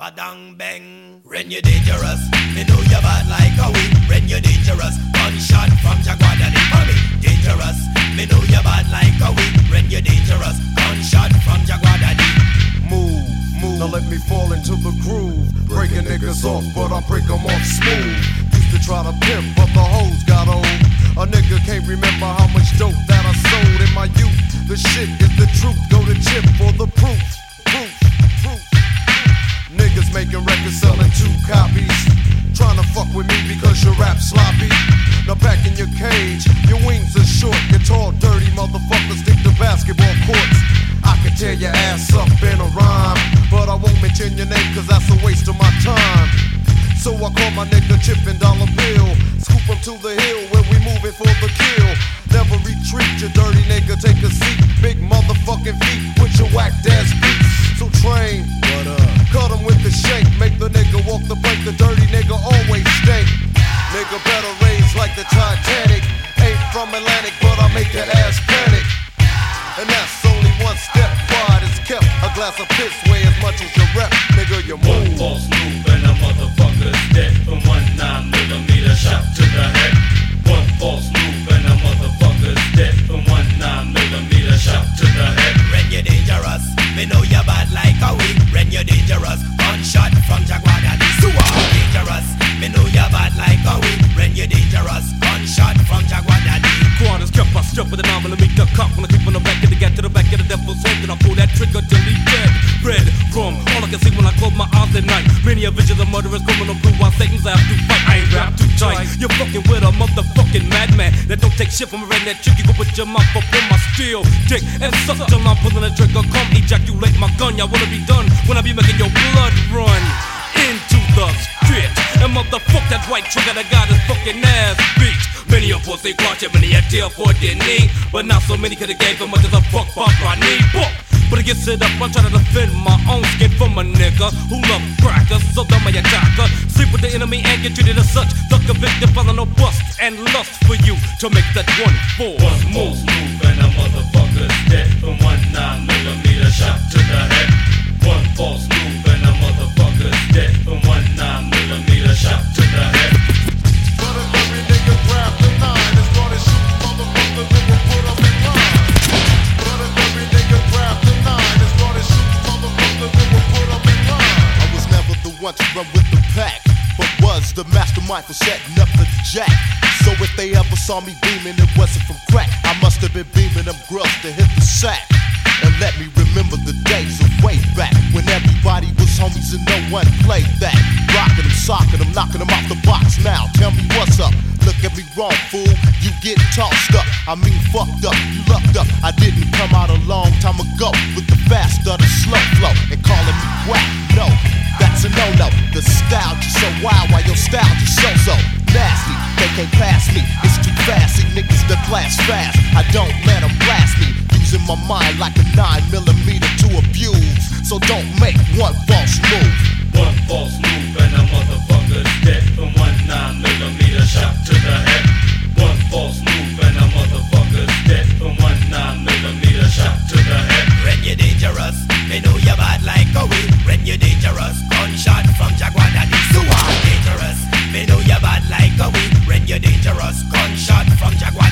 Padang bang, when you dangerous. Me know you bad like a weed, when you dangerous. Gunshot from Jaguar Daddy for me, dangerous. Me know you bad like a weed, when you dangerous. Gunshot from Jaguar Daddy. Move, move. Now let me fall into the groove. Breaking niggas off, but I break them off smooth. Used to try to pimp, but the hoes got old. A nigga can't remember how much dope that I sold in my youth. The shit is the truth. Go to chip for the proof. Making records selling two copies. Trying to fuck with me because your rap sloppy. Now back in your cage, your wings are short, you're tall, dirty motherfuckers stick to basketball courts. I could tear your ass up in a rhyme, but I won't mention your name cause that's a waste of my time. So I call my nigga Chip and Dollar Bill. Scoop him to the hill where we moving for the kill. Never retreat, you dirty nigga, take a seat. Big motherfucking feet with your whack ass beats. So train, what up? Cut him with the shank, make the nigga walk the plank. The dirty nigga always stink. Nigga better raise like the Titanic. Ain't from Atlantic, but I make that ass panic. And that's only one step. Quiet is kept. A glass of piss weigh as much as your rep. Nigga, you One move. false move and a motherfucker's dead from one nine millimeter shot to the cock when I keep on the back of the get to the back of the devil's head. Then I pull that trigger till he dead. Red from all I can see when I close my eyes at night. Many a vision of murderers criminal blue while Satan's have to fight. I ain't rap too tight. You're fucking with a motherfucking madman that don't take shit from a redneck chick. You go put your mouth up on my steel dick and suck till I'm pulling the trigger. Come ejaculate my gun. Y'all wanna be done when I be making your blood run into the street. And motherfuck that white trigger that got his fucking ass beat. Many of us they clutch it, many a deal for their knee. But not so many could've gave him much as a fuck pop I need. Book. But to get set up, I'm trying to defend my own skin from a nigga who love crackers. So dumb I attacker. Sleep with the enemy and get treated as such. A victim, follow no bust and lust for you to make that one One force false move. move and a motherfucker's dead from one nine millimeter shot to the mastermind for setting up the jack. So if they ever saw me beaming, it wasn't from crack. I must have been beaming them girls to hit the sack. And let me remember the days of way back when everybody was homies and no one played that. Rocking them, socking them, knocking them off the box. Now tell me what's up. Look at me wrong, fool. You get tossed up. I mean, fucked up. You lucked up. I didn't come out a long time ago with the fast or the slow flow and calling me whack. No, that's. The style just so wild while your style just so-so nasty. They can't pass me. It's too fast. See niggas that blast fast. I don't let 'em blast me. Using my mind like a nine millimeter to abuse. So don't make one false move. One false move and a motherfucker's dead gunshot from Jaguar